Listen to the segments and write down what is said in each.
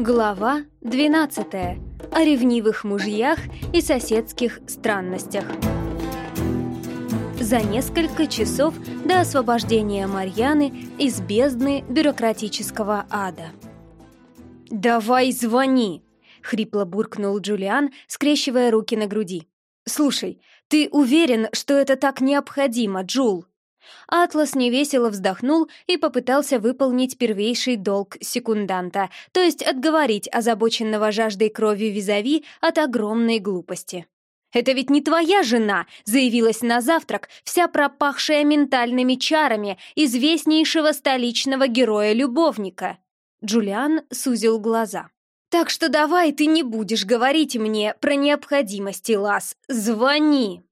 Глава 12. О ревнивых мужьях и соседских странностях. За несколько часов до освобождения Марьяны из бездны бюрократического ада. «Давай звони!» — хрипло буркнул Джулиан, скрещивая руки на груди. «Слушай, ты уверен, что это так необходимо, Джул?» Атлас невесело вздохнул и попытался выполнить первейший долг секунданта, то есть отговорить озабоченного жаждой крови визави от огромной глупости. «Это ведь не твоя жена!» — заявилась на завтрак, вся пропахшая ментальными чарами известнейшего столичного героя-любовника. Джулиан сузил глаза. «Так что давай ты не будешь говорить мне про необходимости, Лас. Звони!»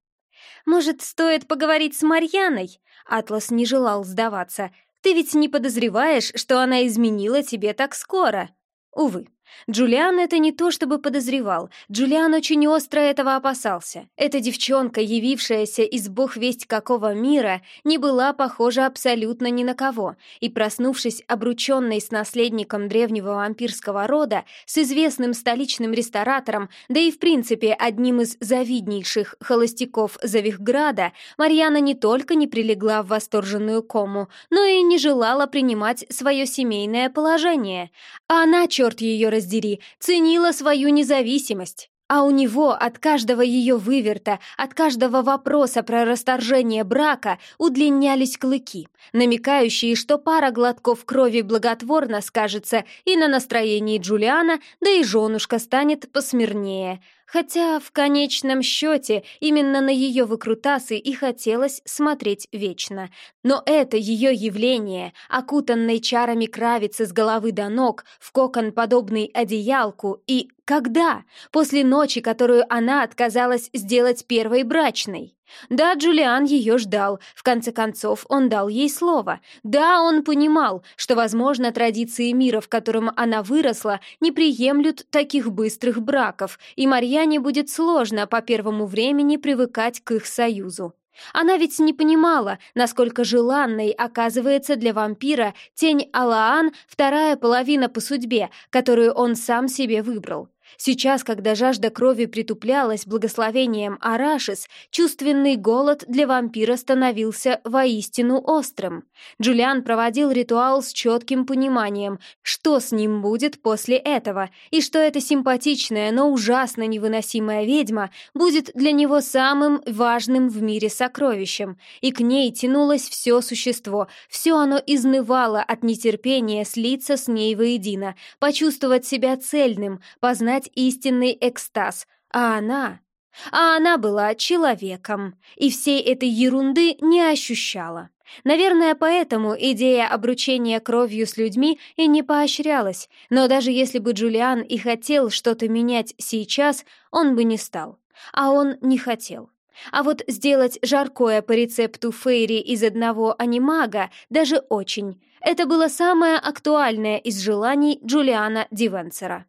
«Может, стоит поговорить с Марьяной?» Атлас не желал сдаваться. «Ты ведь не подозреваешь, что она изменила тебе так скоро?» Увы, Джулиан это не то чтобы подозревал. Джулиан очень остро этого опасался. Эта девчонка, явившаяся из бог весть какого мира, не была похожа абсолютно ни на кого, и, проснувшись обрученной с наследником древнего вампирского рода, с известным столичным ресторатором, да и в принципе одним из завиднейших холостяков Завихграда, Марьяна не только не прилегла в восторженную кому, но и не желала принимать свое семейное положение. А она, черт ее раздери, ценила свою независимость. А у него от каждого ее выверта, от каждого вопроса про расторжение брака удлинялись клыки, намекающие, что пара глотков крови благотворно скажется и на настроении Джулиана, да и женушка станет посмирнее. Хотя в конечном счете именно на ее выкрутасы и хотелось смотреть вечно. Но это ее явление, окутанной чарами кравицы с головы до ног, в кокон подобный одеялку, и когда? После ночи, которую она отказалась сделать первой брачной. Да, Джулиан ее ждал, в конце концов он дал ей слово. Да, он понимал, что, возможно, традиции мира, в котором она выросла, не приемлют таких быстрых браков, и Марьяне будет сложно по первому времени привыкать к их союзу. Она ведь не понимала, насколько желанной оказывается для вампира тень Алаан вторая половина по судьбе, которую он сам себе выбрал. Сейчас, когда жажда крови притуплялась благословением Арашис, чувственный голод для вампира становился воистину острым. Джулиан проводил ритуал с четким пониманием, что с ним будет после этого, и что эта симпатичная, но ужасно невыносимая ведьма будет для него самым важным в мире сокровищем, и к ней тянулось все существо, все оно изнывало от нетерпения слиться с ней воедино, почувствовать себя цельным, познать испытать истинный экстаз, а она... А она была человеком, и всей этой ерунды не ощущала. Наверное, поэтому идея обручения кровью с людьми и не поощрялась, но даже если бы Джулиан и хотел что-то менять сейчас, он бы не стал. А он не хотел. А вот сделать жаркое по рецепту Фейри из одного анимага даже очень. Это было самое актуальное из желаний Джулиана Дивенсера.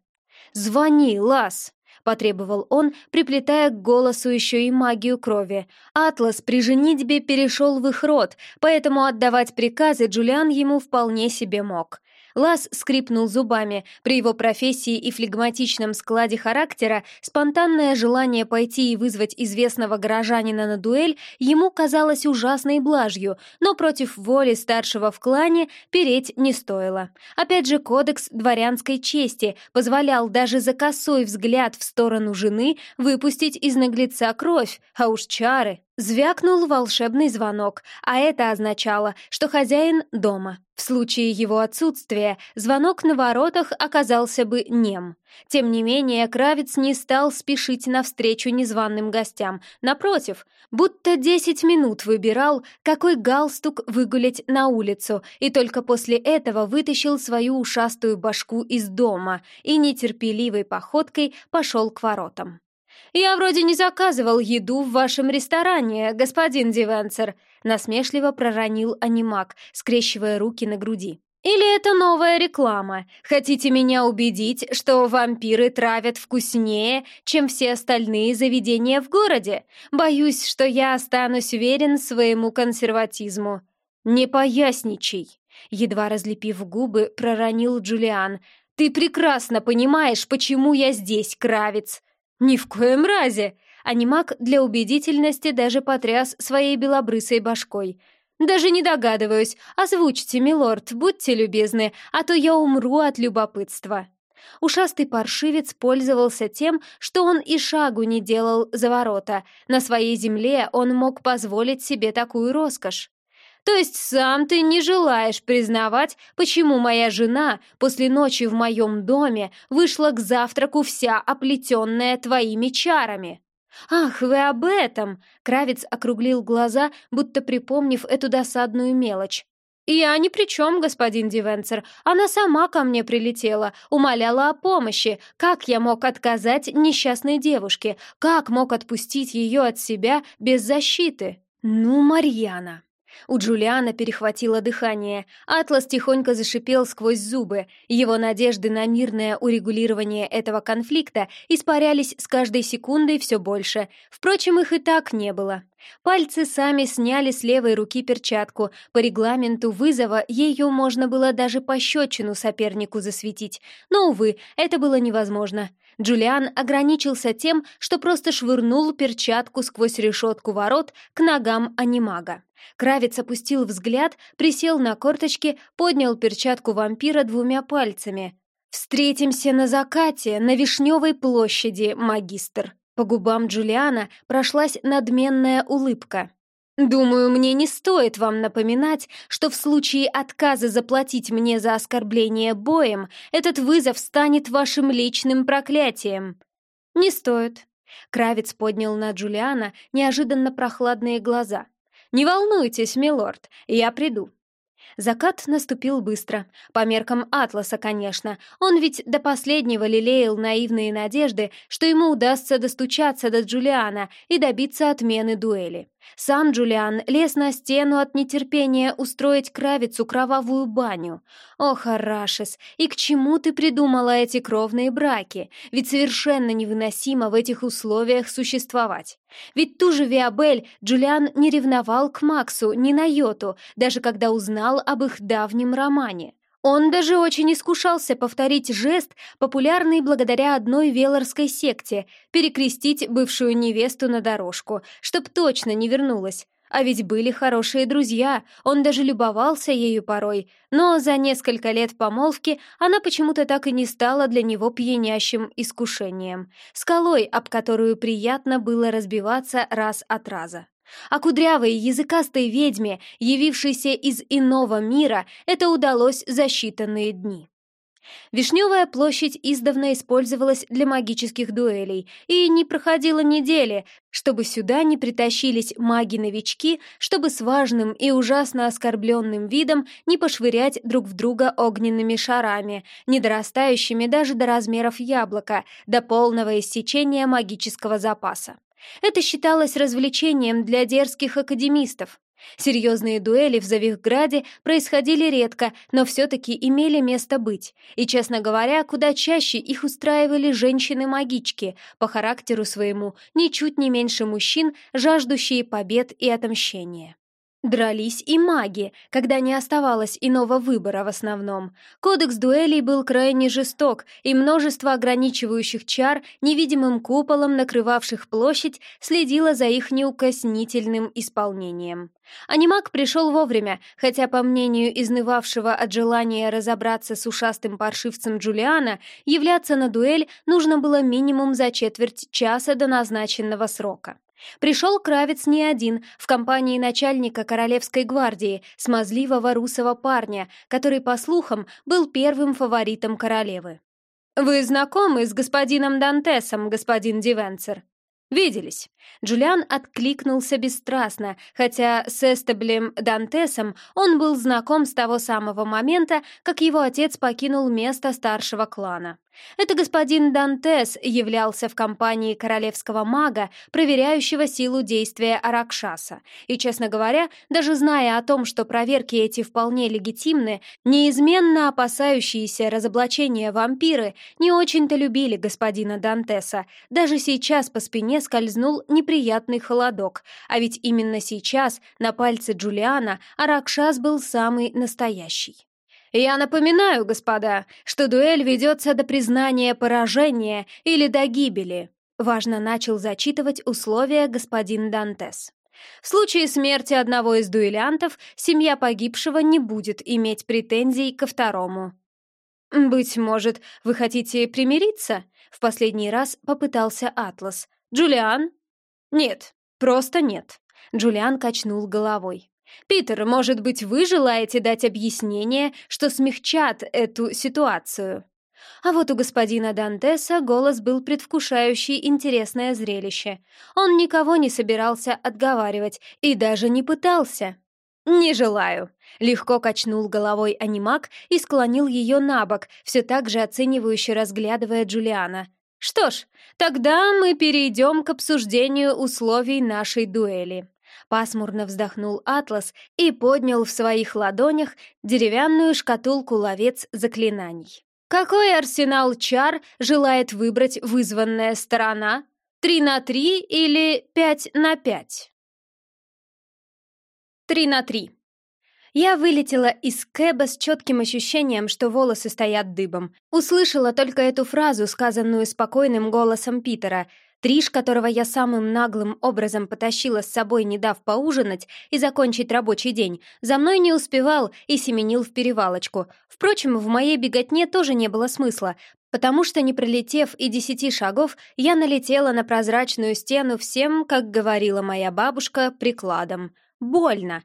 «Звони, Лас!» — потребовал он, приплетая к голосу еще и магию крови. Атлас при женитьбе перешел в их род, поэтому отдавать приказы Джулиан ему вполне себе мог. Лас скрипнул зубами. При его профессии и флегматичном складе характера спонтанное желание пойти и вызвать известного горожанина на дуэль ему казалось ужасной блажью, но против воли старшего в клане переть не стоило. Опять же, кодекс дворянской чести позволял даже за косой взгляд в сторону жены выпустить из наглеца кровь, а уж чары Звякнул волшебный звонок, а это означало, что хозяин дома. В случае его отсутствия звонок на воротах оказался бы нем. Тем не менее, Кравец не стал спешить навстречу незваным гостям. Напротив, будто десять минут выбирал, какой галстук выгулять на улицу, и только после этого вытащил свою ушастую башку из дома и нетерпеливой походкой пошел к воротам. «Я вроде не заказывал еду в вашем ресторане, господин Дивенсер», насмешливо проронил анимак, скрещивая руки на груди. «Или это новая реклама? Хотите меня убедить, что вампиры травят вкуснее, чем все остальные заведения в городе? Боюсь, что я останусь верен своему консерватизму». «Не поясничай», — едва разлепив губы, проронил Джулиан. Ты прекрасно понимаешь, почему я здесь, Кравец!» «Ни в коем разе!» Анимак для убедительности даже потряс своей белобрысой башкой. «Даже не догадываюсь. Озвучьте, милорд, будьте любезны, а то я умру от любопытства». Ушастый паршивец пользовался тем, что он и шагу не делал за ворота. На своей земле он мог позволить себе такую роскошь. То есть сам ты не желаешь признавать, почему моя жена после ночи в моем доме вышла к завтраку вся оплетенная твоими чарами? «Ах, вы об этом!» — Кравец округлил глаза, будто припомнив эту досадную мелочь. «Я ни при чем, господин Дивенцер. Она сама ко мне прилетела, умоляла о помощи. Как я мог отказать несчастной девушке? Как мог отпустить ее от себя без защиты?» «Ну, Марьяна!» У Джулиана перехватило дыхание. Атлас тихонько зашипел сквозь зубы. Его надежды на мирное урегулирование этого конфликта испарялись с каждой секундой все больше. Впрочем, их и так не было. Пальцы сами сняли с левой руки перчатку. По регламенту вызова ее можно было даже пощечину сопернику засветить. Но, увы, это было невозможно. Джулиан ограничился тем, что просто швырнул перчатку сквозь решетку ворот к ногам анимага. Кравец опустил взгляд, присел на корточки, поднял перчатку вампира двумя пальцами. «Встретимся на закате на Вишневой площади, магистр!» По губам Джулиана прошлась надменная улыбка. «Думаю, мне не стоит вам напоминать, что в случае отказа заплатить мне за оскорбление боем, этот вызов станет вашим личным проклятием». «Не стоит». Кравец поднял на Джулиана неожиданно прохладные глаза. «Не волнуйтесь, милорд, я приду. Закат наступил быстро. По меркам Атласа, конечно. Он ведь до последнего лелеял наивные надежды, что ему удастся достучаться до Джулиана и добиться отмены дуэли. Сам Джулиан лез на стену от нетерпения устроить кравицу кровавую баню. Ох, Арашес, и к чему ты придумала эти кровные браки? Ведь совершенно невыносимо в этих условиях существовать. Ведь ту же Виабель Джулиан не ревновал к Максу ни на йоту, даже когда узнал об их давнем романе. Он даже очень искушался повторить жест, популярный благодаря одной велорской секте, перекрестить бывшую невесту на дорожку, чтоб точно не вернулась. А ведь были хорошие друзья, он даже любовался ею порой, но за несколько лет помолвки она почему-то так и не стала для него пьянящим искушением, скалой, об которую приятно было разбиваться раз от раза. А кудрявой языкастой ведьме, явившейся из иного мира, это удалось за считанные дни. Вишневая площадь издавна использовалась для магических дуэлей, и не проходило недели, чтобы сюда не притащились маги-новички, чтобы с важным и ужасно оскорбленным видом не пошвырять друг в друга огненными шарами, не дорастающими даже до размеров яблока, до полного иссечения магического запаса. Это считалось развлечением для дерзких академистов. Серьезные дуэли в Завихграде происходили редко, но все-таки имели место быть. И, честно говоря, куда чаще их устраивали женщины-магички, по характеру своему, ничуть не меньше мужчин, жаждущие побед и отомщения. Дрались и маги, когда не оставалось иного выбора в основном. Кодекс дуэлей был крайне жесток, и множество ограничивающих чар, невидимым куполом накрывавших площадь, следило за их неукоснительным исполнением. Анимак пришел вовремя, хотя, по мнению изнывавшего от желания разобраться с ушастым паршивцем Джулиана, являться на дуэль нужно было минимум за четверть часа до назначенного срока. Пришел Кравец не один, в компании начальника Королевской гвардии, смазливого русого парня, который, по слухам, был первым фаворитом королевы. «Вы знакомы с господином Дантесом, господин Дивенцер?» «Виделись». Джулиан откликнулся бесстрастно, хотя с Эстеблем Дантесом он был знаком с того самого момента, как его отец покинул место старшего клана. Это господин Дантес являлся в компании королевского мага, проверяющего силу действия Аракшаса. И, честно говоря, даже зная о том, что проверки эти вполне легитимны, неизменно опасающиеся разоблачения вампиры не очень-то любили господина Дантеса. Даже сейчас по спине скользнул неприятный холодок, а ведь именно сейчас на пальце Джулиана Аракшас был самый настоящий. Я напоминаю, господа, что дуэль ведется до признания поражения или до гибели. Важно начал зачитывать условия господин Дантес. В случае смерти одного из дуэлянтов семья погибшего не будет иметь претензий ко второму. «Быть может, вы хотите примириться?» В последний раз попытался Атлас. «Джулиан?» «Нет, просто нет». Джулиан качнул головой. «Питер, может быть, вы желаете дать объяснение, что смягчат эту ситуацию?» А вот у господина Дантеса голос был предвкушающий интересное зрелище. Он никого не собирался отговаривать и даже не пытался. «Не желаю», — легко качнул головой анимак и склонил ее на бок, все так же оценивающе разглядывая Джулиана. «Что ж, тогда мы перейдем к обсуждению условий нашей дуэли». Пасмурно вздохнул Атлас и поднял в своих ладонях деревянную шкатулку-ловец заклинаний. Какой арсенал чар желает выбрать вызванная сторона? Три на три или пять на пять? Три на три. Я вылетела из кэба с четким ощущением, что волосы стоят дыбом. Услышала только эту фразу, сказанную спокойным голосом Питера — Триш, которого я самым наглым образом потащила с собой, не дав поужинать и закончить рабочий день, за мной не успевал и семенил в перевалочку. Впрочем, в моей беготне тоже не было смысла, потому что, не пролетев и десяти шагов, я налетела на прозрачную стену всем, как говорила моя бабушка, прикладом. Больно.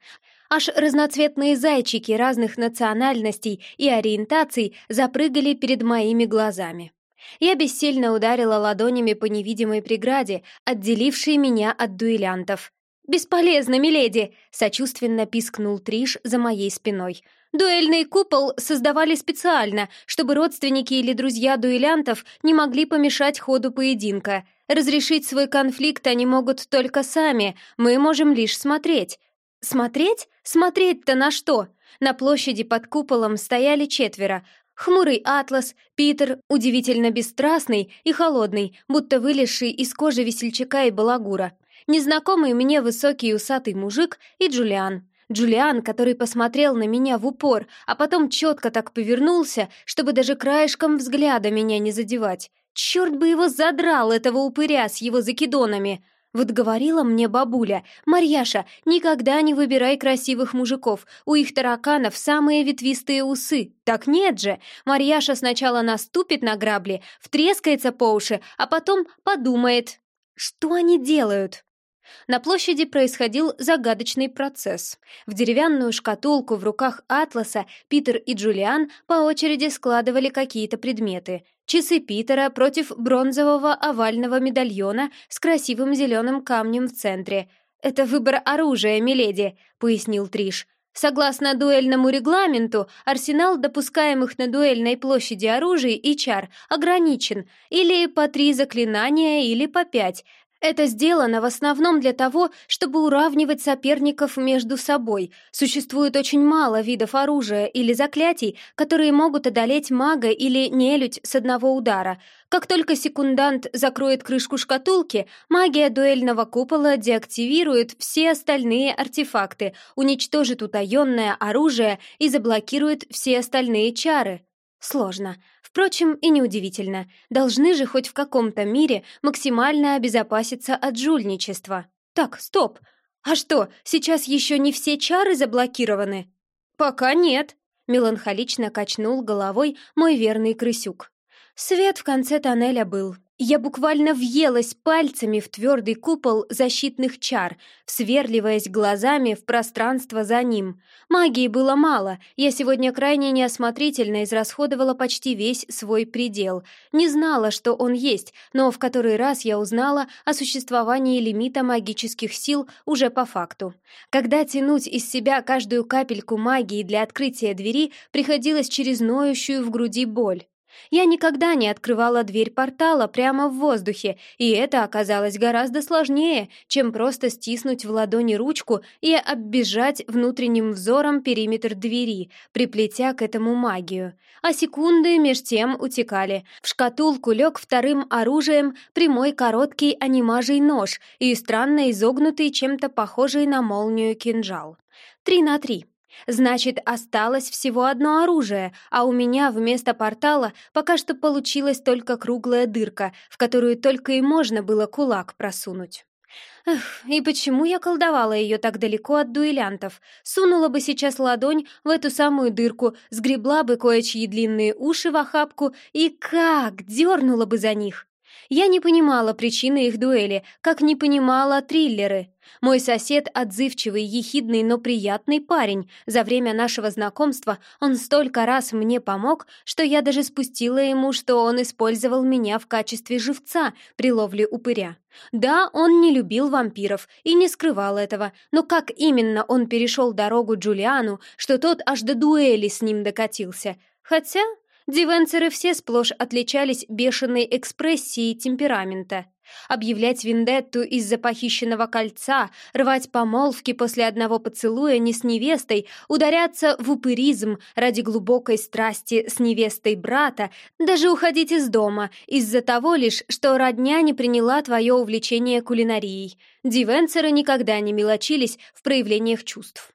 Аж разноцветные зайчики разных национальностей и ориентаций запрыгали перед моими глазами. Я бессильно ударила ладонями по невидимой преграде, отделившей меня от дуэлянтов. «Бесполезно, миледи!» — сочувственно пискнул Триш за моей спиной. «Дуэльный купол создавали специально, чтобы родственники или друзья дуэлянтов не могли помешать ходу поединка. Разрешить свой конфликт они могут только сами, мы можем лишь смотреть». «Смотреть? Смотреть-то на что?» На площади под куполом стояли четверо, Хмурый атлас, Питер, удивительно бесстрастный и холодный, будто вылезший из кожи весельчака и балагура. Незнакомый мне высокий усатый мужик и Джулиан. Джулиан, который посмотрел на меня в упор, а потом четко так повернулся, чтобы даже краешком взгляда меня не задевать. Черт бы его задрал, этого упыря с его закидонами! Вот говорила мне бабуля, «Марьяша, никогда не выбирай красивых мужиков, у их тараканов самые ветвистые усы». Так нет же, Марьяша сначала наступит на грабли, втрескается по уши, а потом подумает, что они делают. На площади происходил загадочный процесс. В деревянную шкатулку в руках Атласа Питер и Джулиан по очереди складывали какие-то предметы. Часы Питера против бронзового овального медальона с красивым зеленым камнем в центре. «Это выбор оружия, миледи», — пояснил Триш. Согласно дуэльному регламенту, арсенал допускаемых на дуэльной площади оружий и чар ограничен, или по три заклинания, или по пять, это сделано в основном для того, чтобы уравнивать соперников между собой. Существует очень мало видов оружия или заклятий, которые могут одолеть мага или нелюдь с одного удара. Как только секундант закроет крышку шкатулки, магия дуэльного купола деактивирует все остальные артефакты, уничтожит утаенное оружие и заблокирует все остальные чары. Сложно. Впрочем, и неудивительно. Должны же хоть в каком-то мире максимально обезопаситься от жульничества. Так, стоп. А что, сейчас еще не все чары заблокированы? Пока нет. Меланхолично качнул головой мой верный крысюк. Свет в конце тоннеля был, я буквально въелась пальцами в твердый купол защитных чар, всверливаясь глазами в пространство за ним. Магии было мало, я сегодня крайне неосмотрительно израсходовала почти весь свой предел. Не знала, что он есть, но в который раз я узнала о существовании лимита магических сил уже по факту. Когда тянуть из себя каждую капельку магии для открытия двери, приходилось через ноющую в груди боль. Я никогда не открывала дверь портала прямо в воздухе, и это оказалось гораздо сложнее, чем просто стиснуть в ладони ручку и оббежать внутренним взором периметр двери, приплетя к этому магию. А секунды меж тем утекали. В шкатулку лег вторым оружием прямой короткий анимажий нож и странно изогнутый чем-то похожий на молнию кинжал. Три на три. Значит, осталось всего одно оружие, а у меня вместо портала пока что получилась только круглая дырка, в которую только и можно было кулак просунуть. Эх, и почему я колдовала ее так далеко от дуэлянтов? Сунула бы сейчас ладонь в эту самую дырку, сгребла бы кое-чьи длинные уши в охапку и как дернула бы за них. Я не понимала причины их дуэли, как не понимала триллеры. Мой сосед — отзывчивый, ехидный, но приятный парень. За время нашего знакомства он столько раз мне помог, что я даже спустила ему, что он использовал меня в качестве живца при ловле упыря. Да, он не любил вампиров и не скрывал этого, но как именно он перешел дорогу Джулиану, что тот аж до дуэли с ним докатился? Хотя Дивенцеры все сплошь отличались бешеной экспрессией темперамента. Объявлять вендетту из-за похищенного кольца, рвать помолвки после одного поцелуя не с невестой, ударяться в упыризм ради глубокой страсти с невестой брата, даже уходить из дома из-за того лишь, что родня не приняла твое увлечение кулинарией. Дивенцеры никогда не мелочились в проявлениях чувств.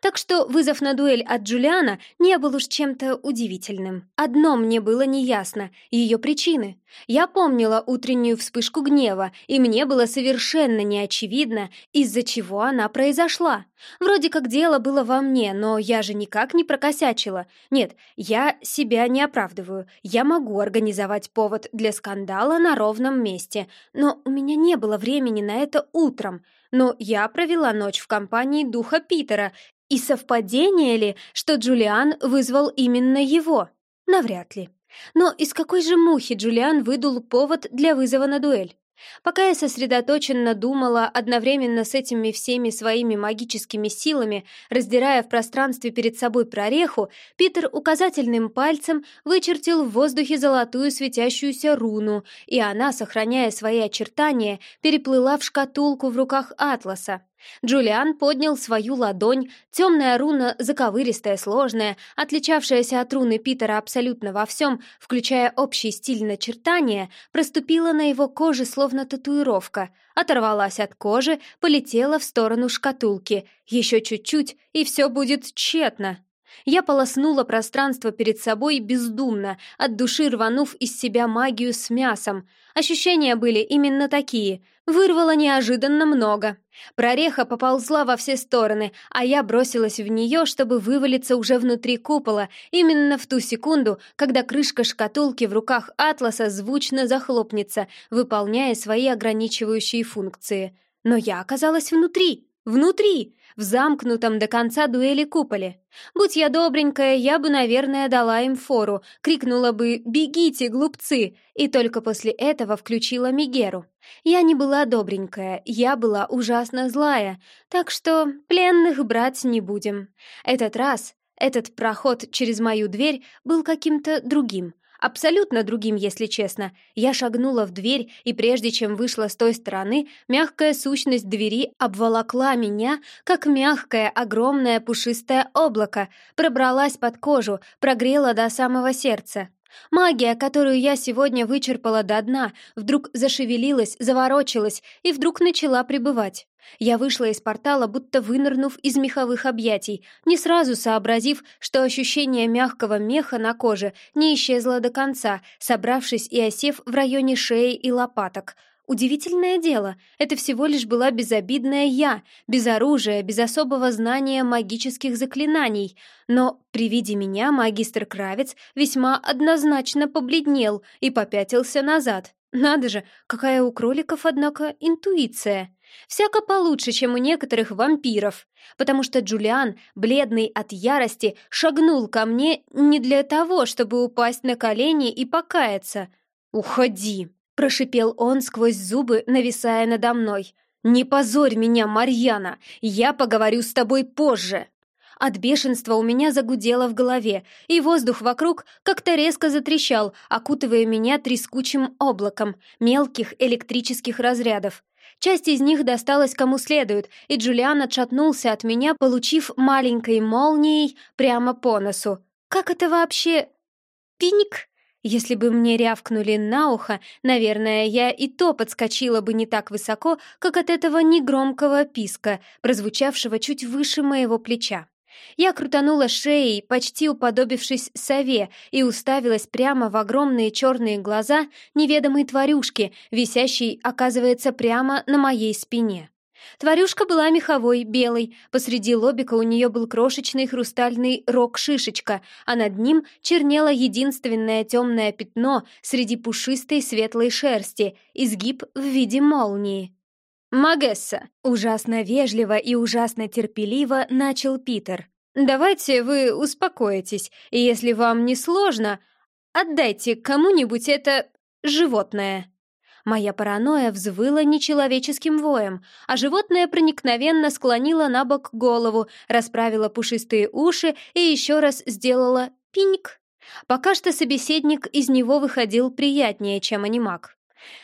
Так что вызов на дуэль от Джулиана не был уж чем-то удивительным. Одно мне было неясно — ее причины. Я помнила утреннюю вспышку гнева, и мне было совершенно неочевидно, из-за чего она произошла. Вроде как дело было во мне, но я же никак не прокосячила. Нет, я себя не оправдываю. Я могу организовать повод для скандала на ровном месте, но у меня не было времени на это утром. Но я провела ночь в компании духа Питера, и совпадение ли, что Джулиан вызвал именно его? Навряд ли. Но из какой же мухи Джулиан выдул повод для вызова на дуэль? Пока я сосредоточенно думала одновременно с этими всеми своими магическими силами, раздирая в пространстве перед собой прореху, Питер указательным пальцем вычертил в воздухе золотую светящуюся руну, и она, сохраняя свои очертания, переплыла в шкатулку в руках Атласа. Джулиан поднял свою ладонь, темная руна, заковыристая, сложная, отличавшаяся от руны Питера абсолютно во всем, включая общий стиль начертания, проступила на его коже словно татуировка, оторвалась от кожи, полетела в сторону шкатулки. Еще чуть-чуть, и все будет тщетно. Я полоснула пространство перед собой бездумно, от души рванув из себя магию с мясом. Ощущения были именно такие. Вырвало неожиданно много. Прореха поползла во все стороны, а я бросилась в нее, чтобы вывалиться уже внутри купола, именно в ту секунду, когда крышка шкатулки в руках Атласа звучно захлопнется, выполняя свои ограничивающие функции. Но я оказалась внутри. Внутри! в замкнутом до конца дуэли куполе. Будь я добренькая, я бы, наверное, дала им фору, крикнула бы «Бегите, глупцы!» и только после этого включила Мигеру. Я не была добренькая, я была ужасно злая, так что пленных брать не будем. Этот раз, этот проход через мою дверь был каким-то другим — Абсолютно другим, если честно. Я шагнула в дверь, и прежде чем вышла с той стороны, мягкая сущность двери обволокла меня, как мягкое, огромное пушистое облако, пробралась под кожу, прогрела до самого сердца. Магия, которую я сегодня вычерпала до дна, вдруг зашевелилась, заворочилась и вдруг начала пребывать. Я вышла из портала, будто вынырнув из меховых объятий, не сразу сообразив, что ощущение мягкого меха на коже не исчезло до конца, собравшись и осев в районе шеи и лопаток — Удивительное дело, это всего лишь была безобидная я, без оружия, без особого знания магических заклинаний. Но при виде меня магистр Кравец весьма однозначно побледнел и попятился назад. Надо же, какая у кроликов, однако, интуиция. Всяко получше, чем у некоторых вампиров, потому что Джулиан, бледный от ярости, шагнул ко мне не для того, чтобы упасть на колени и покаяться. «Уходи!» Прошипел он сквозь зубы, нависая надо мной. «Не позорь меня, Марьяна! Я поговорю с тобой позже!» От бешенства у меня загудело в голове, и воздух вокруг как-то резко затрещал, окутывая меня трескучим облаком мелких электрических разрядов. Часть из них досталась кому следует, и Джулиан отшатнулся от меня, получив маленькой молнией прямо по носу. «Как это вообще...» «Пиньк!» Если бы мне рявкнули на ухо, наверное, я и то подскочила бы не так высоко, как от этого негромкого писка, прозвучавшего чуть выше моего плеча. Я крутанула шеей, почти уподобившись сове, и уставилась прямо в огромные черные глаза неведомой тварюшки, висящей, оказывается, прямо на моей спине. Тварюшка была меховой, белой, посреди лобика у нее был крошечный хрустальный рог-шишечка, а над ним чернело единственное темное пятно среди пушистой светлой шерсти, изгиб в виде молнии. «Магесса!» — ужасно вежливо и ужасно терпеливо начал Питер. «Давайте вы успокоитесь, и если вам не сложно, отдайте кому-нибудь это животное». Моя паранойя взвыла нечеловеческим воем, а животное проникновенно склонило на бок голову, расправило пушистые уши и еще раз сделало пиньк. Пока что собеседник из него выходил приятнее, чем анимак.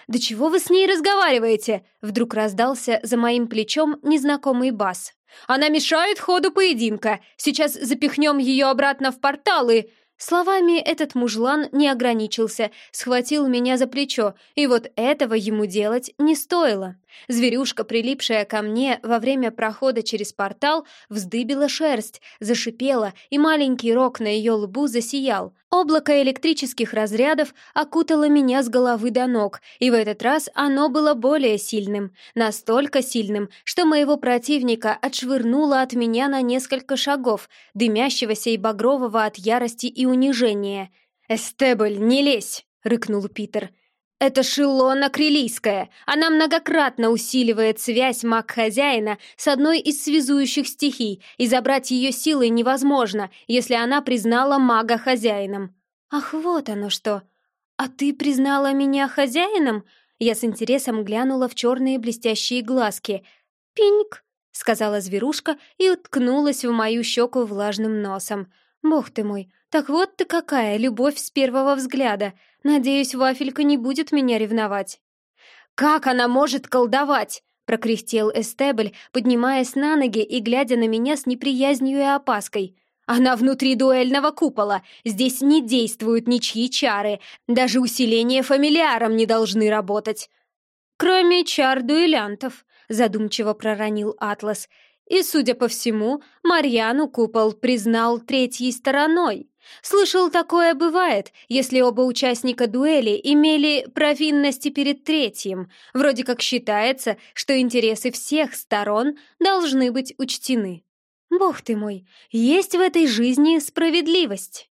«Да чего вы с ней разговариваете?» Вдруг раздался за моим плечом незнакомый бас. «Она мешает ходу поединка. Сейчас запихнем ее обратно в портал и...» Словами этот мужлан не ограничился, схватил меня за плечо, и вот этого ему делать не стоило. Зверюшка, прилипшая ко мне во время прохода через портал, вздыбила шерсть, зашипела, и маленький рог на ее лбу засиял. Облако электрических разрядов окутало меня с головы до ног, и в этот раз оно было более сильным. Настолько сильным, что моего противника отшвырнуло от меня на несколько шагов, дымящегося и багрового от ярости и унижения. «Эстебль, не лезь!» — рыкнул Питер. Это Шилона Крилийская. Она многократно усиливает связь маг-хозяина с одной из связующих стихий, и забрать ее силой невозможно, если она признала мага хозяином. Ах, вот оно что! А ты признала меня хозяином? Я с интересом глянула в черные блестящие глазки. «Пиньк!» — сказала зверушка и уткнулась в мою щеку влажным носом. «Бог ты мой, так вот ты какая, любовь с первого взгляда. Надеюсь, Вафелька не будет меня ревновать. «Как она может колдовать?» — прокряхтел Эстебль, поднимаясь на ноги и глядя на меня с неприязнью и опаской. «Она внутри дуэльного купола. Здесь не действуют ничьи чары. Даже усиления фамилиаром не должны работать». «Кроме чар дуэлянтов», — задумчиво проронил Атлас. «И, судя по всему, Марьяну купол признал третьей стороной». Слышал, такое бывает, если оба участника дуэли имели провинности перед третьим. Вроде как считается, что интересы всех сторон должны быть учтены. Бог ты мой, есть в этой жизни справедливость.